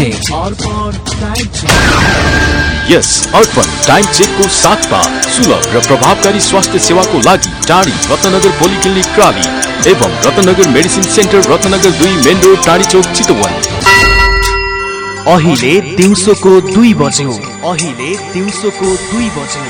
Check यस अर्पण time चेकको साथमा सुलभ र प्रभावकारी स्वास्थ्य सेवाको लागि टाढी रत्नगर पोलिक्लिनिक प्राली एवं रत्नगर मेडिसिन सेन्टर रत्नगर दुई मेन रोड टाढी चौक चितवन। अहिले दिउँसोको दुई बज्यो अहिले दिउँसोको दुई बज्यो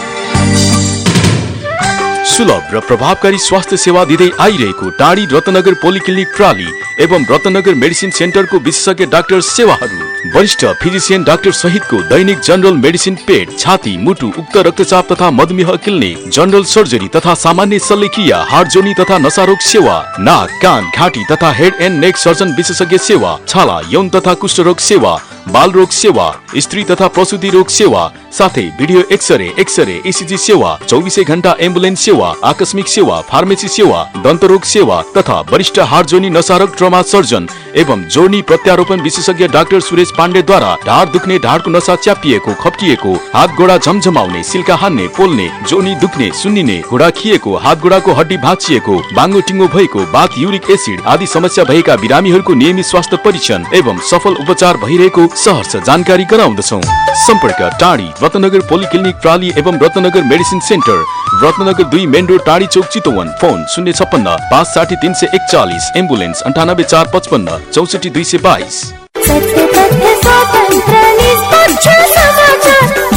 सुलभ र प्रभावकारी स्वास्थ्य सेवा दिँदै आइरहेको टाढी रत्नगर पोलिक्लिनिक प्राली एवं रत्नगर मेडिसिन सेन्टरको विशेषज्ञ डाक्टर सेवाहरू। वरिष्ठ फिजिसियन डाक्टर सहितको दैनिक जनरल मेडिसिन पेट छाती मुटु उक्त रक्तचाप तथा मधुमेह किल्ने जनरल सर्जरी तथा सामान्य शल्यक्रिया हार्ट जोनी तथा नशारोग सेवा नाक कान घाँटी तथा हेड एन्ड नेक सर्जन विशेषज्ञ सेवा छाला यौन तथा कुष्ठरोग सेवा बाल रोग सेवा स्त्री तथा प्रसुति रोग सेवा साथै भिडियो एक्सरे एक्सरे इसिजी सेवा चौबिसै घण्टा एम्बुलेन्स सेवा आकस्मिक सेवा फार्मेसी सेवा दन्तरोग सेवा तथा वरिष्ठ हार्ट जोनी नशारोग ट्रमा सर्जन एवं जोर्नी प्रत्यारोपण विशेषज्ञ डाक्टर सुरेश पाण्डेद्वारा ढाड दुख्ने ढाडको नसा च्यापिएको खप्टिएको हात गोडा झमझमाउने सिल्का हान्ने पोल्ने जोनी दुख्ने सुन्निने घुँडा खिएको हात गोडाको हड्डी भाँचिएको बाङ्गो टिङ्गो भएको बाथ युरिक एसिड आदि समस्या भएका बिरामीहरूको नियमित स्वास्थ्य परीक्षण एवं सफल उपचार भइरहेको सहर्ष जानकारी गराउँदछौ। सम्पर्क टाढी रत्नगर पोलिक्लिनिक प्राली एवं रत्नगर मेडिसिन सेन्टर रत्नगर दुई मेन रोड टाढी चौक चितवन फोन शून्य छप्पन्न पाँच साठी तिन सय एकचालिस एम्बुलेन्स अन्ठानब्बे चार पचपन्न चौसठी दुई सय बाइस।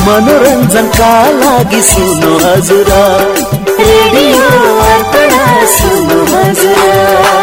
मनोरञ्जनका लागि सुन्नु हजुर। रेडियो अर्पण सुन्नु हजुर।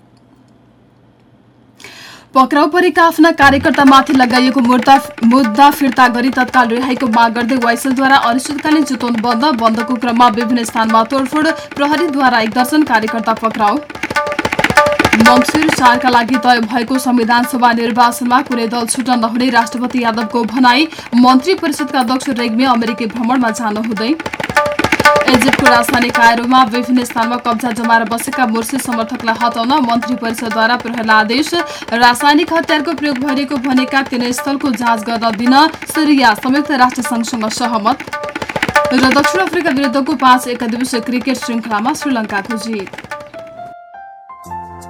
पक्राउ परेका आफ्ना कार्यकर्तामाथि लगाइएको मुद्दा फिर्ता गरी तत्काल रिहाईको माग गर्दै वाइसलद्वारा अनिश्चितकालीन चितवन बन्द बन्दको क्रममा विभिन्न स्थानमा तोडफोड प्रहरीद्वारा एक दर्जन कार्यकर्ता पक्राउ। मङ्सिर चारका लागि तय भएको संविधान सभा निर्वाचनमा कुनै दल छुट्न नहुने राष्ट्रपति यादवको भनाई मन्त्री परिषदका अध्यक्ष रेग्मी अमेरिकी भ्रमणमा जानु हुँदै इजिप्टको राजधानी कायरोमा विभिन्न स्थानमा कब्जा जमाएर बसेका मुर्सी समर्थकलाई हटाउन मन्त्री परिषदद्वारा प्रहरीलाई आदेश रासायनिक हतियारको प्रयोग भइरहेको भनेका तीन स्थलको जाँच गर्न दिन सिरिया संयुक्त राष्ट्र संघसँग सहमत र दक्षिण अफ्रिका विरुद्धको पाँच एकदिवसीय क्रिकेट श्रृङ्खलामा श्रीलङ्काको जित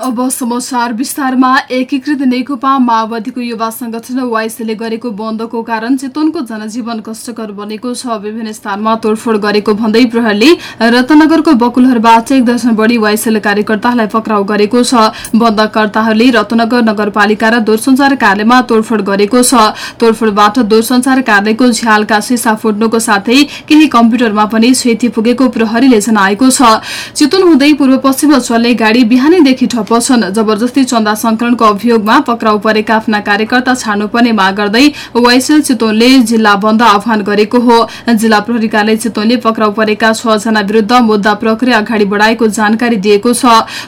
अब समाचार विस्तारमा एकीकृत नेकपा माओवादीको युवा संगठन वाइसले गरेको बन्दको कारण चितवनको जनजीवन कष्टकर बनेको छ। विभिन्न स्थानमा तोडफोड गरेको भन्दै प्रहरले रत्नगरको बकुलहरूबाट एक दर्जन बढी वाइसएल कार्यकर्ताहरूलाई पक्राउ गरेको छ। बन्दकर्ताहरूले रत्नगर नगरपालिका र दूरसञ्चार कार्यालयमा तोडफोड गरेको छ। तोडफोडबाट दूरसञ्चार कार्यालयको झ्यालका सिसा फुट्नुको साथै केही कम्प्युटरमा पनि क्षति पुगेको प्रहरीले जनाएको छ। चितवन हुँदै पूर्व पश्चिम चल्ने गाडी बिहानैदेखि ठप पछन् जबरजस्ती चन्दा संकलनको अभियोगमा पक्राउ परेका आफ्ना कार्यकर्ता छाड्नुपर्ने माग गर्दै वाइसेल चितवनले जिल्ला बन्द आह्वान गरेको हो। जिल्ला प्रहरी कार्यालय चितवनले पक्राउ परेका छ जना विरूद्ध मुद्दा प्रक्रिया अगाडि बढाएको जानकारी दिएको छ।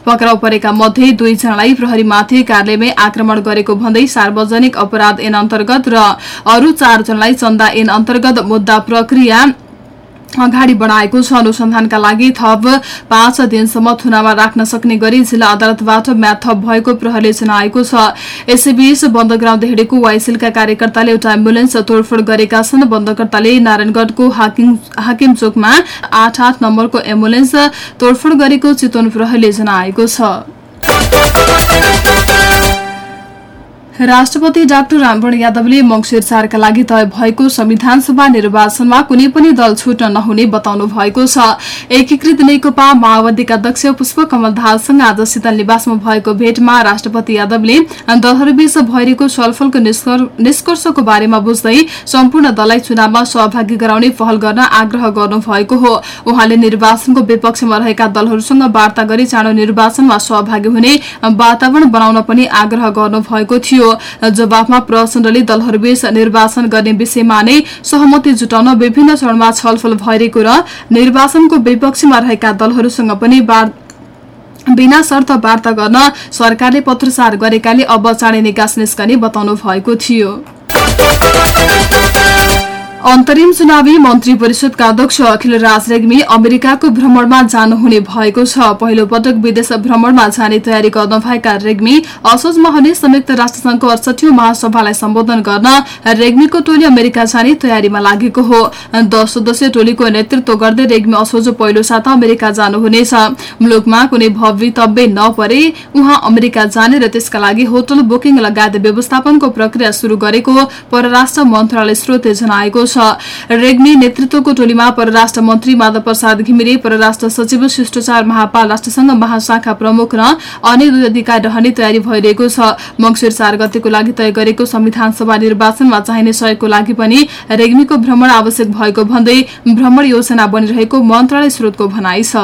पक्राउ परेका मध्ये दुईजनालाई प्रहरीमाथि कार्यालयमै आक्रमण गरेको भन्दै सार्वजनिक अपराध ऐन अन्तर्गत र अरू चारजनालाई चन्दा ऐन अन्तर्गत मुद्दा प्रक्रिया अगाडि बढाएको छ। अनुसन्धानका लागि थप पाँच दिनसम्म थुनामा राख्न सक्ने गरी जिल्ला अदालतबाट म्याद थप भएको प्रहरीले जनाएको छ। यसैबीच बन्दग्राउँ हिँडेको वाइसिलका कार्यकर्ताले एउटा एम्बुलेन्स तोडफोड गरेका छन्। बन्दकर्ताले नारायणगढ़को हाकिम चोकमा आठ आठ नम्बरको एम्बुलेन्स तोडफोड गरेको चितवन प्रहरीले जनाएको छ। राष्ट्रपति डाक्टर रामवरण यादवले मंगिर चारका लागि तय भएको संविधान सभा निर्वाचनमा कुनै पनि दल छुट्न नहुने बताउनु भएको छ। एकीकृत नेकपा माओवादीका अध्यक्ष पुष्पकमल दाहालसँग आज शीतल निवासमा भएको भेटमा राष्ट्रपति यादवले दलहरूबीच भइरहेको छलफलको निष्कर- निष्कर्षको बारेमा बुझ्दै सम्पूर्ण दललाई चुनावमा सहभागी गराउने पहल गर्न आग्रह गर्नु भएको हो। उहाँले निर्वाचनको विपक्षमा रहेका दलहरूसँग वार्ता गरी चाँडो निर्वाचनमा सहभागी हुने वातावरण बनाउन पनि आग्रह गर्नु भएको थियो। जवाफमा प्रचण्डले दलहरूबीच निर्वाचन गर्ने विषयमा नै सहमति जुटाउन विभिन्न चरणमा छलफल भइरहेको र निर्वाचनको विपक्षमा रहेका दलहरूसँग पनि बिना शर्त वार्ता गर्न सरकारले पत्रचार गरेकाले अब चाँडै निकास निस्कने बताउनु भएको थियो। अन्तरिम चुनावी मन्त्री परिषदका अध्यक्ष अखिल राज रेग्मी अमेरिकाको भ्रमणमा जानुहुने भएको छ। पहिलो पटक विदेश भ्रमणमा जाने तयारी गर्न भएका रेग्मी असोजमा हुने संयुक्त राष्ट्रसंघको अडसठी महासभालाई सम्बोधन गर्न रेग्मीको टोली अमेरिका जाने तयारीमा लागेको हो। दस सदस्यीय टोलीको नेतृत्व गर्दै रेग्मी असोजो पहिलो साता अमेरिका जानुहुनेछ। मुलुकमा कुनै भवितव्य नपरे उहाँ अमेरिका जाने र त्यसका लागि होटल बुकिङ लगायत व्यवस्थापनको प्रक्रिया शुरू गरेको परराष्ट्र मन्त्रालय स्रोतले जनाएको छ। रेग्मी नेतृत्वको टोलीमा परराष्ट्र मन्त्री माधव प्रसाद घिमिरे परराष्ट्र सचिव शिष्टाचार महापाल राष्ट्रसंघ महाशाखा प्रमुख र अन्य दुई अधिकारी रहने तयारी भइरहेको छ। मंगिर चार गतेको लागि तय गरेको संविधान सभा निर्वाचनमा चाहिने सहयोगको लागि पनि रेग्मीको भ्रमण आवश्यक भएको भन्दै भ्रमण योजना बनिरहेको मन्त्रालय स्रोतको भनाइ छ।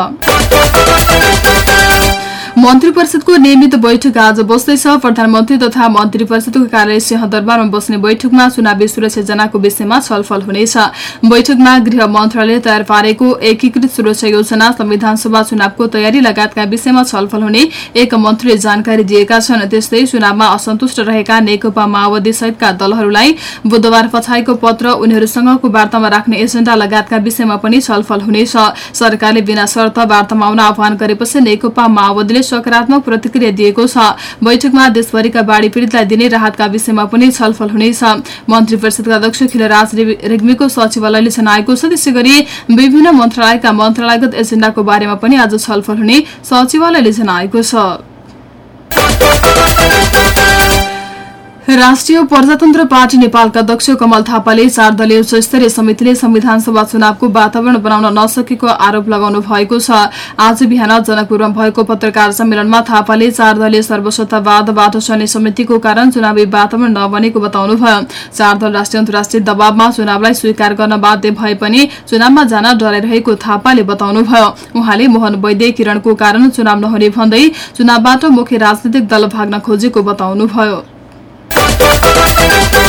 मन्त्री परिषदको नियमित बैठक आज बस्दैछ। प्रधानमन्त्री तथा मन्त्री परिषदको कार्यालय सिंहदरबारमा बस्ने बैठकमा चुनावी सुरक्षा जनाको विषयमा छलफल हुनेछ। बैठकमा गृह मन्त्रालयले तयार पारेको एकीकृत सुरक्षा योजना संविधान सभा चुनावको तयारी लगायतका विषयमा छलफल हुने एक मन्त्रीले जानकारी दिएका छन्। त्यस्तै चुनावमा असन्तुष्ट रहेका नेकपा माओवादी सहितका दलहरूलाई बुधबार पछाइको पत्र उनीहरूसँगको वार्तामा राख्ने एजेण्डा लगायतका विषयमा पनि छलफल हुनेछ। सरकारले बिना शर्त वार्तामा आउन आह्वान गरेपछि नेकपा माओवादीले सकारात्मक प्रतिक्रिया दिएको छ। बैठकमा देशभरिका बाढ़ी पीड़ितलाई दिने राहतका विषयमा पनि छलफल हुनेछ। मन्त्री परिषदका अध्यक्ष खिलराज रेग्मीको सचिवालयले जनाएको छ त्यसै गरी विभिन्न मन्त्रालयका मन्त्रालयगत एजेण्डाको बारेमा पनि आज छलफल हुने सचिवालयले जनाएको छ। राष्ट्रिय प्रजातन्त्र पार्टी नेपालका अध्यक्ष कमल थापाले चार दलीय उच्च स्तरीय समितिले संविधान सभा चुनावको वातावरण बनाउन नसकेको आरोप लगाउनु भएको छ। आज बिहान जनकपुरमा भएको पत्रकार सम्मेलनमा थापाले चार दलीय सर्वसत्तावादबाट चल्ने समितिको कारण चुनावी वातावरण नबनेको बताउनुभयो। चार दल राष्ट्रिय अन्तर्राष्ट्रिय दबावमा चुनावलाई स्वीकार गर्न बाध्य भए पनि चुनावमा जान डराइरहेको थापाले बताउनुभयो। उहाँले मोहन वैद्य किरणको कारण चुनाव नहुने भन्दै चुनावबाट मुख्य राजनैतिक दल भाग्न खोजेको बताउनुभयो। thank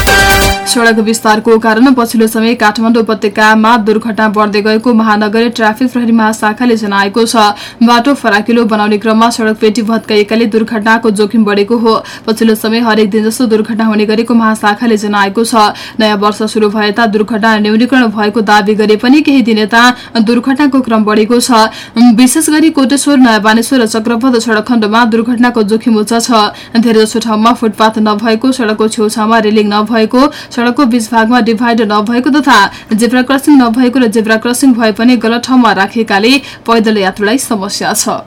सड़क विस्तारको कारण पछिल्लो समय काठमाडौँ उपत्यकामा दुर्घटना बढ्दै गएको महानगरीय ट्राफिक प्रहरी महाशाखाले जनाएको छ। बाटो फराकिलो बनाउने क्रममा सड़क पेटी भत्काइएकाले दुर्घटनाको जोखिम बढेको हो। पछिल्लो समय हरेक दिन जस्तो दुर्घटना हुने गरेको महाशाखाले जनाएको छ। नयाँ वर्ष शुरू भए ता दुर्घटना न्यूनीकरण भएको दावी गरे पनि केही दिन यता दुर्घटनाको क्रम बढेको छ। विशेष गरी कोटेश्वर नयाँ बानेश्वर र चक्रपथ सड़क खण्डमा दुर्घटनाको जोखिम उच्च छ। धेरैजसो ठाउँमा फुटपाथ नभएको सड़कको छेउछाउमा रेलिङ नभएको सड़कको बीच भागमा डिभाइडर नभएको तथा जेब्रा क्रसिङ नभएको र जेब्रा क्रसिङ भए पनि गलत ठाउँमा राखिएकाले पैदल यात्रुलाई समस्या छ।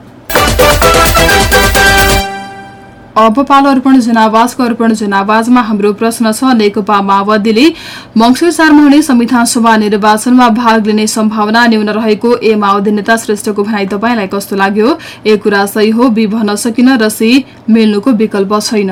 अब पालो अर्पण जनावाजको अर्पण जनावाजमा हाम्रो प्रश्न छ नेकपा माओवादीले मंगिर चारमा हुने संविधान सभा निर्वाचनमा भाग लिने सम्भावना न्यून रहेको ए माओवादी नेता श्रेष्ठको भनाई तपाईँलाई कस्तो लाग्यो? ए कुरा सही हो बी भन्न सकिन र सी मिल्नुको विकल्प छैन।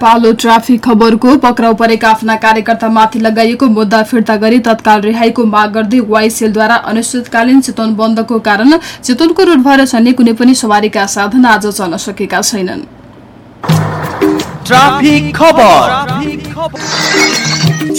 पालो ट्राफिक खबरको पक्राउ परेका आफ्ना कार्यकर्तामाथि लगाइएको मुद्दा फिर्ता गरी तत्काल रिहाईको माग गर्दै वाइसेलद्वारा अनिश्चितकालीन चितवन बन्दको कारण चितवनको रूट भएर चल्ने कुनै पनि सवारीका साधन आज चल्न सकेका छैनन्।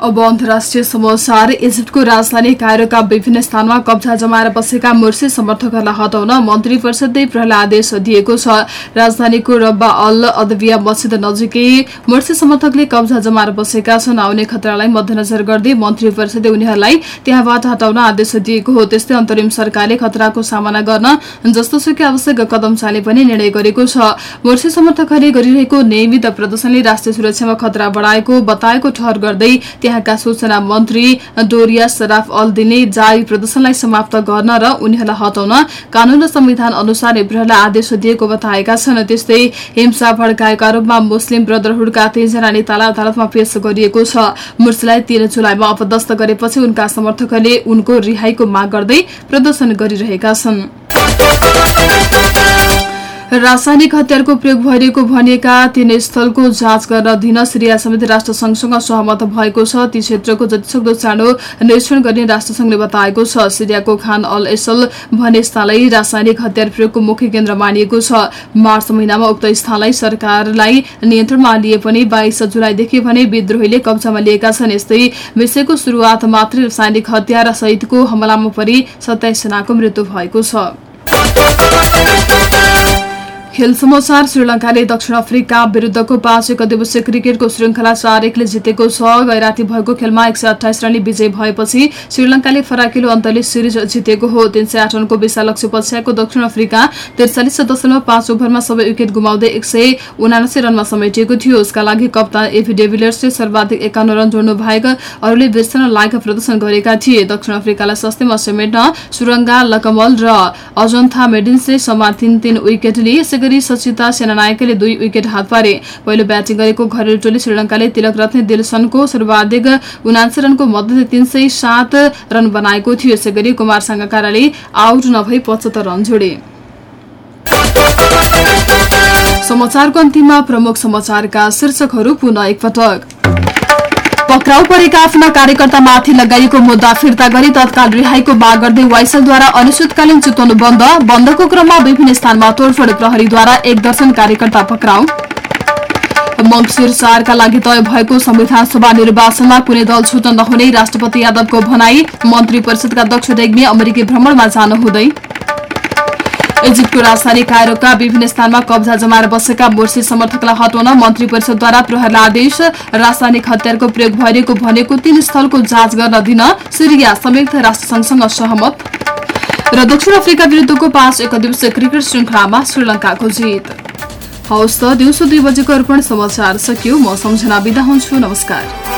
अब अन्तर्राष्ट्रिय समाचार इजिप्टको राजधानी कायरोका विभिन्न स्थानमा कब्जा जमाएर बसेका मुर्सी समर्थकहरूलाई हटाउन मन्त्री परिषदले पहला आदेश दिएको छ। राजधानीको रब्बा अल अदविया मस्जिद नजिकै मुर्सी समर्थकले कब्जा जमाएर बसेका छन्। आउने खतरालाई मध्यनजर गर्दै मन्त्री परिषदले उनीहरूलाई त्यहाँबाट हटाउन आदेश दिएको हो। त्यस्तै अन्तरिम सरकारले खतराको सामना गर्न जस्तोसुकै आवश्यक कदम चाल्ने पनि निर्णय गरेको छ। मुर्सी समर्थकहरूले गरिरहेको नियमित प्रदर्शनले राष्ट्रिय सुरक्षामा खतरा बढाएको बताएको ठहर गर्दै त्यहाँका सूचना मन्त्री डोरिया सराफ अल दिने जारी प्रदर्शनलाई समाप्त गर्न र उनीहरूलाई हटाउन कानून र संविधान अनुसार इब्राहलाई आदेश दिएको बताएका छन्। त्यस्तै हिंसा भड्काएको आरोपमा मुस्लिम ब्रदरहुडका तीनजना नेतालाई अदालतमा पेश गरिएको छ। मुर्सीलाई तीन जुलाईमा अपदस्थ गरेपछि उनका समर्थकहरूले उनको रिहाईको माग गर्दै प्रदर्शन गरिरहेका छन्। रासायनिक हतियारको प्रयोग भइरहेको भनिएका तीन स्थलको जाँच गर्न दिन सिरिया समेत राष्ट्रसंघसँग सहमत भएको छ। ती क्षेत्रको जतिसक्दो चाँडो निरीक्षण गर्ने राष्ट्रसंघले बताएको छ। सिरियाको खान अल एसल भन्ने स्थानलाई रासायनिक हतियार प्रयोगको मुख्य केन्द्र मानिएको छ। मार्च महिनामा उक्त स्थानलाई सरकारलाई नियन्त्रणमा लिए पनि बाइस जुलाईदेखि भने विद्रोहीले कब्जामा लिएका छन्। यस्तै विषयको शुरूआत मात्रै रासायनिक हतियार सहितको हमलामा परि सत्ताइस जनाको मृत्यु भएको छ। खेल समाचार श्रीलङ्काले दक्षिण अफ्रिका विरुद्धको पाँच एक दिवसीय क्रिकेटको श्रृङ्खला चार एकले जितेको छ। गैराती भएको खेलमा एक सय अठाइस रनले विजय भएपछि श्रीलङ्काले फराकिलो अन्तले सिरिज जितेको हो। तीन सय आठ रनको विशाल लक्ष्य पछ्याएको दक्षिण अफ्रिका त्रिचालिस दशमलव पाँच ओभरमा सबै विकेट गुमाउँदै एक सय उनासी रनमा समेटिएको थियो। उसका लागि कप्तान एभी डेभिलियर्सले सर्वाधिक एकाउन्न रन जोड्नु बाहेक अरूले बिस रन लायक प्रदर्शन गरेका थिए। दक्षिण अफ्रिकालाई सस्तीमा समेट्न सुरङ्गा लकमल र अजन्था मेडिन्सले समान तीन तीन विकेट लिए गरी सचिता सेनानायकले दुई विकेट हात पारे। पहिलो ब्याटिङ गरेको घरेलु टोली श्रीलङ्काले तिलक रत्न दिलसनको सर्वाधिक उनासी रनको मध्यले तीन सय सात रन बनाएको थियो। यसै गरी कुमार साङ्गाकाराले आउट नभई पचहत्तर रन जोडे। समाचारको अन्तिममा प्रमुख समाचारका शीर्षकहरू पुनः एकपटक। पक्राउ परेका आफ्ना कार्यकर्तामाथि लगाइएको मुद्दा फिर्ता गरी तत्काल रिहाईको माग गर्दै वाइसलद्वारा अनिश्चितकालीन चितवन बन्द बन्दको क्रममा विभिन्न स्थानमा तोडफोड प्रहरीद्वारा एक दर्शन कार्यकर्ता पक्राउ। मङ्सिर चारका लागि तय भएको संविधान सभा निर्वाचनमा कुनै दल छुट्न नहुने राष्ट्रपति यादवको भनाई मन्त्री परिषदका अध्यक्ष रेग्मी अमेरिकी भ्रमणमा जानु हुँदै इजिप्टको राजधानी कायरोका विभिन्न स्थानमा कब्जा जमाएर बसेका मोर्सी समर्थकलाई हटाउन मन्त्री परिषदद्वारा प्रहरलाई आदेश रासायनिक हतियारको प्रयोग भइरहेको भनेको तीन स्थलको जाँच गर्न दिन सिरिया संयुक्त राष्ट्रसंघसँग सहमत। र दक्षिण अफ्रिका विरुद्धको पाँच एक दिवसीय क्रिकेट श्रृङ्खलामा श्रीलङ्काको जित। हवस् त दिउँसो दुई बजेको अर्पण समाचार सकियो। म सम्झना बिदा हुन्छु। नमस्कार।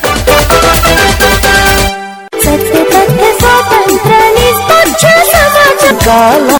ಕಾಲ